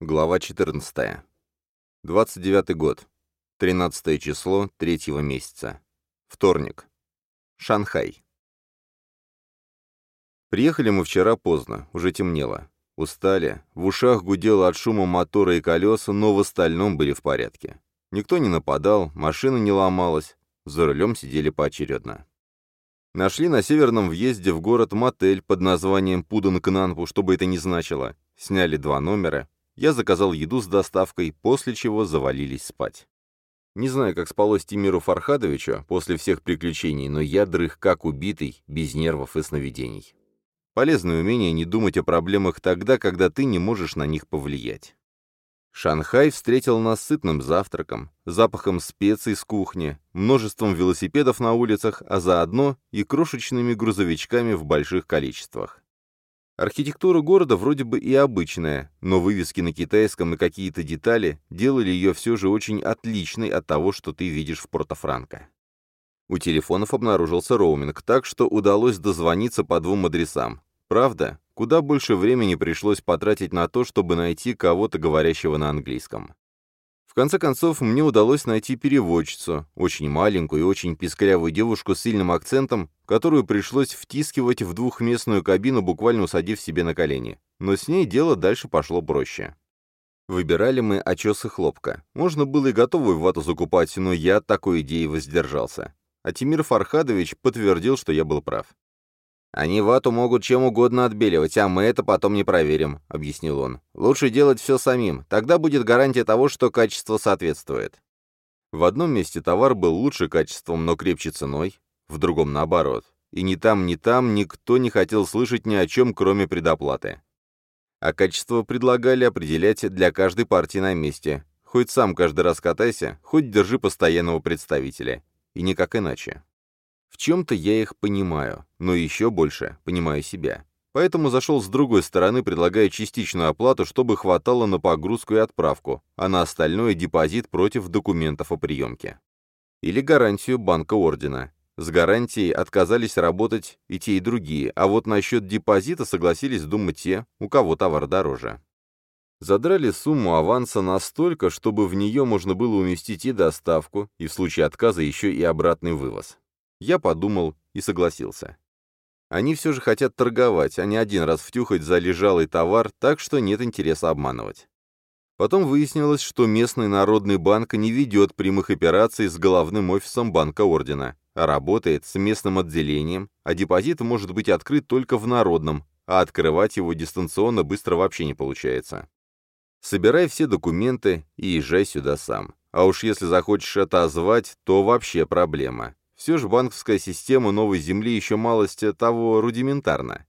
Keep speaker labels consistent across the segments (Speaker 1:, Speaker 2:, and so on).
Speaker 1: Глава 14. 29 год. 13 число третьего месяца. Вторник. Шанхай. Приехали мы вчера поздно, уже темнело. Устали, в ушах гудело от шума мотора и колеса, но в остальном были в порядке. Никто не нападал, машина не ломалась, за рулем сидели поочередно. Нашли на северном въезде в город мотель под названием Пудан-Кнанпу, что бы это ни значило. Сняли два номера, я заказал еду с доставкой, после чего завалились спать. Не знаю, как спалось Тимиру Фархадовичу после всех приключений, но я дрых как убитый, без нервов и сновидений. Полезное умение не думать о проблемах тогда, когда ты не можешь на них повлиять. Шанхай встретил нас сытным завтраком, запахом специй с кухни, множеством велосипедов на улицах, а заодно и крошечными грузовичками в больших количествах. Архитектура города вроде бы и обычная, но вывески на китайском и какие-то детали делали ее все же очень отличной от того, что ты видишь в Порто-Франко. У телефонов обнаружился роуминг, так что удалось дозвониться по двум адресам. Правда, куда больше времени пришлось потратить на то, чтобы найти кого-то говорящего на английском конце концов, мне удалось найти переводчицу, очень маленькую и очень писклявую девушку с сильным акцентом, которую пришлось втискивать в двухместную кабину, буквально усадив себе на колени. Но с ней дело дальше пошло проще. Выбирали мы очесы хлопка. Можно было и готовую вату закупать, но я от такой идеи воздержался. А Тимир Фархадович подтвердил, что я был прав. «Они вату могут чем угодно отбеливать, а мы это потом не проверим», — объяснил он. «Лучше делать все самим, тогда будет гарантия того, что качество соответствует». В одном месте товар был лучше качеством, но крепче ценой, в другом наоборот. И ни там, ни там никто не хотел слышать ни о чем, кроме предоплаты. А качество предлагали определять для каждой партии на месте. Хоть сам каждый раз катайся, хоть держи постоянного представителя. И никак иначе. В чем-то я их понимаю, но еще больше понимаю себя. Поэтому зашел с другой стороны, предлагая частичную оплату, чтобы хватало на погрузку и отправку, а на остальное депозит против документов о приемке. Или гарантию банка ордена. С гарантией отказались работать и те, и другие, а вот насчет депозита согласились думать те, у кого товар дороже. Задрали сумму аванса настолько, чтобы в нее можно было уместить и доставку, и в случае отказа еще и обратный вывоз. Я подумал и согласился. Они все же хотят торговать, а не один раз втюхать за лежалый товар, так что нет интереса обманывать. Потом выяснилось, что местный народный банк не ведет прямых операций с головным офисом банка ордена, а работает с местным отделением, а депозит может быть открыт только в народном, а открывать его дистанционно быстро вообще не получается. Собирай все документы и езжай сюда сам. А уж если захочешь это озвать, то вообще проблема. Все же банковская система новой Земли еще малость того рудиментарна.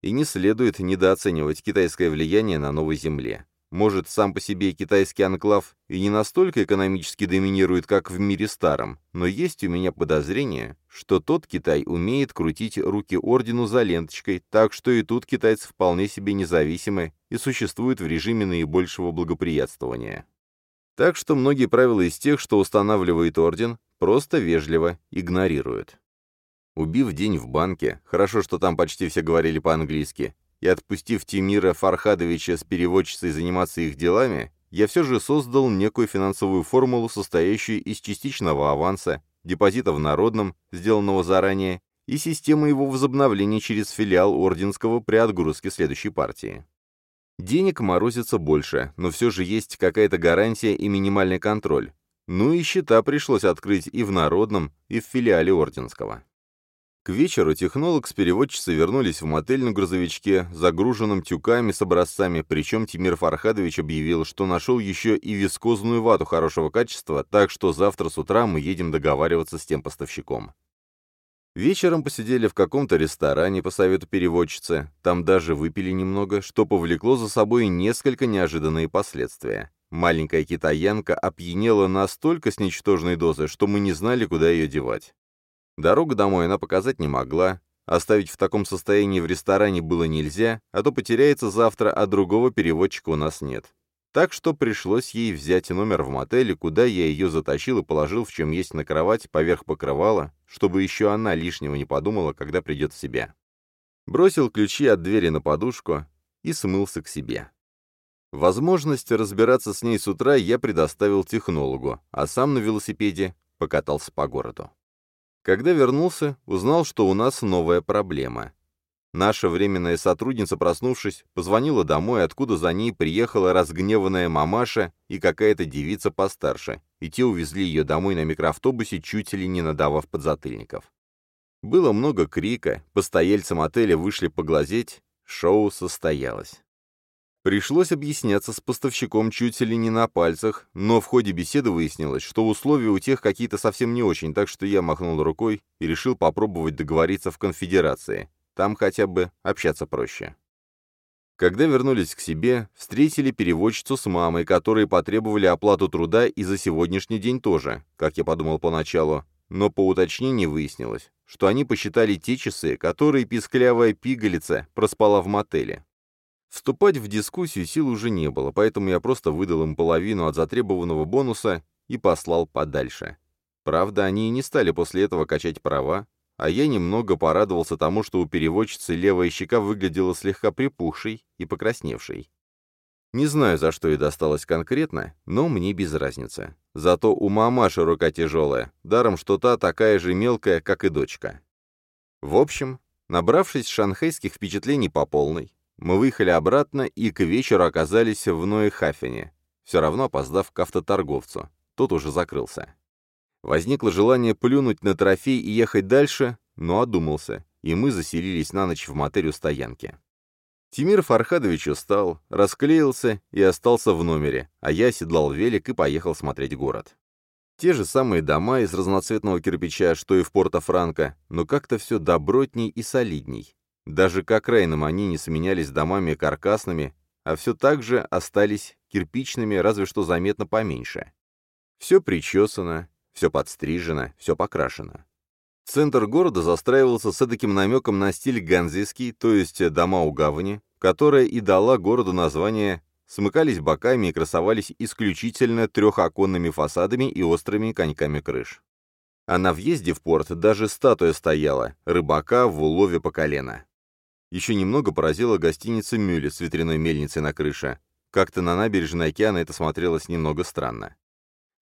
Speaker 1: И не следует недооценивать китайское влияние на новой Земле. Может, сам по себе китайский анклав и не настолько экономически доминирует, как в мире старом, но есть у меня подозрение, что тот Китай умеет крутить руки ордену за ленточкой, так что и тут китайцы вполне себе независимы и существуют в режиме наибольшего благоприятствования. Так что многие правила из тех, что устанавливает орден, просто вежливо игнорируют. Убив день в банке, хорошо, что там почти все говорили по-английски, и отпустив Тимира Фархадовича с переводчицей заниматься их делами, я все же создал некую финансовую формулу, состоящую из частичного аванса, депозита в народном, сделанного заранее, и системы его возобновления через филиал Орденского при отгрузке следующей партии. Денег морозится больше, но все же есть какая-то гарантия и минимальный контроль, ну и счета пришлось открыть и в Народном, и в филиале Орденского. К вечеру технолог с переводчицей вернулись в мотель на грузовичке, загруженном тюками с образцами, причем Тимир Фархадович объявил, что нашел еще и вискозную вату хорошего качества, так что завтра с утра мы едем договариваться с тем поставщиком. Вечером посидели в каком-то ресторане по совету переводчицы, там даже выпили немного, что повлекло за собой несколько неожиданные последствия. Маленькая китаянка опьянела настолько с ничтожной дозой, что мы не знали, куда ее девать. Дорогу домой она показать не могла, оставить в таком состоянии в ресторане было нельзя, а то потеряется завтра, а другого переводчика у нас нет. Так что пришлось ей взять номер в мотеле, куда я ее затащил и положил, в чем есть на кровать, поверх покрывала, чтобы еще она лишнего не подумала, когда придет в себя. Бросил ключи от двери на подушку и смылся к себе. Возможность разбираться с ней с утра я предоставил технологу, а сам на велосипеде покатался по городу. Когда вернулся, узнал, что у нас новая проблема. Наша временная сотрудница, проснувшись, позвонила домой, откуда за ней приехала разгневанная мамаша и какая-то девица постарше, и те увезли ее домой на микроавтобусе, чуть ли не надавав подзатыльников. Было много крика, постояльцам отеля вышли поглазеть, шоу состоялось. Пришлось объясняться с поставщиком чуть ли не на пальцах, но в ходе беседы выяснилось, что условия у тех какие-то совсем не очень, так что я махнул рукой и решил попробовать договориться в конфедерации. Там хотя бы общаться проще. Когда вернулись к себе, встретили переводчицу с мамой, которые потребовали оплату труда и за сегодняшний день тоже, как я подумал поначалу, но по уточнению выяснилось, что они посчитали те часы, которые писклявая пигалица проспала в мотеле. Вступать в дискуссию сил уже не было, поэтому я просто выдал им половину от затребованного бонуса и послал подальше. Правда, они и не стали после этого качать права, а я немного порадовался тому, что у переводчицы левая щека выглядела слегка припухшей и покрасневшей. Не знаю, за что ей досталось конкретно, но мне без разницы. Зато у мамаши рука тяжелая, даром что та такая же мелкая, как и дочка. В общем, набравшись шанхайских впечатлений по полной, мы выехали обратно и к вечеру оказались в Ноехафене, все равно опоздав к автоторговцу. Тот уже закрылся. Возникло желание плюнуть на трофей и ехать дальше, но одумался, и мы заселились на ночь в мотель у стоянки. Тимир Фархадович устал, расклеился и остался в номере, а я оседлал велик и поехал смотреть город. Те же самые дома из разноцветного кирпича, что и в Порто-Франко, но как-то все добротней и солидней. Даже к окраинам они не сменялись домами каркасными, а все так же остались кирпичными, разве что заметно поменьше. Все причесано, все подстрижено, все покрашено. Центр города застраивался с таким намеком на стиль ганзийский, то есть дома у гавани, которая и дала городу название, смыкались боками и красовались исключительно трехоконными фасадами и острыми коньками крыш. А на въезде в порт даже статуя стояла, рыбака в улове по колено. Еще немного поразила гостиница «Мюлли» с ветряной мельницей на крыше. Как-то на набережной океана это смотрелось немного странно.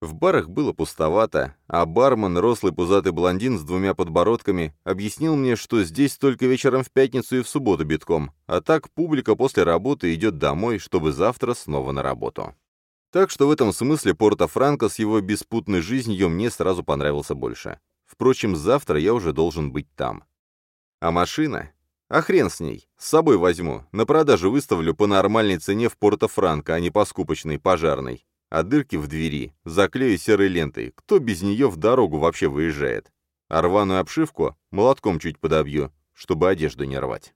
Speaker 1: В барах было пустовато, а бармен, рослый пузатый блондин с двумя подбородками, объяснил мне, что здесь только вечером в пятницу и в субботу битком, а так публика после работы идет домой, чтобы завтра снова на работу. Так что в этом смысле Порто-Франко с его беспутной жизнью мне сразу понравился больше. Впрочем, завтра я уже должен быть там. А машина? А хрен с ней. С собой возьму. На продажу выставлю по нормальной цене в Порто-Франко, а не по скупочной, пожарной. А дырки в двери заклею серой лентой. Кто без нее в дорогу вообще выезжает? А рваную обшивку молотком чуть подобью, чтобы одежду не рвать.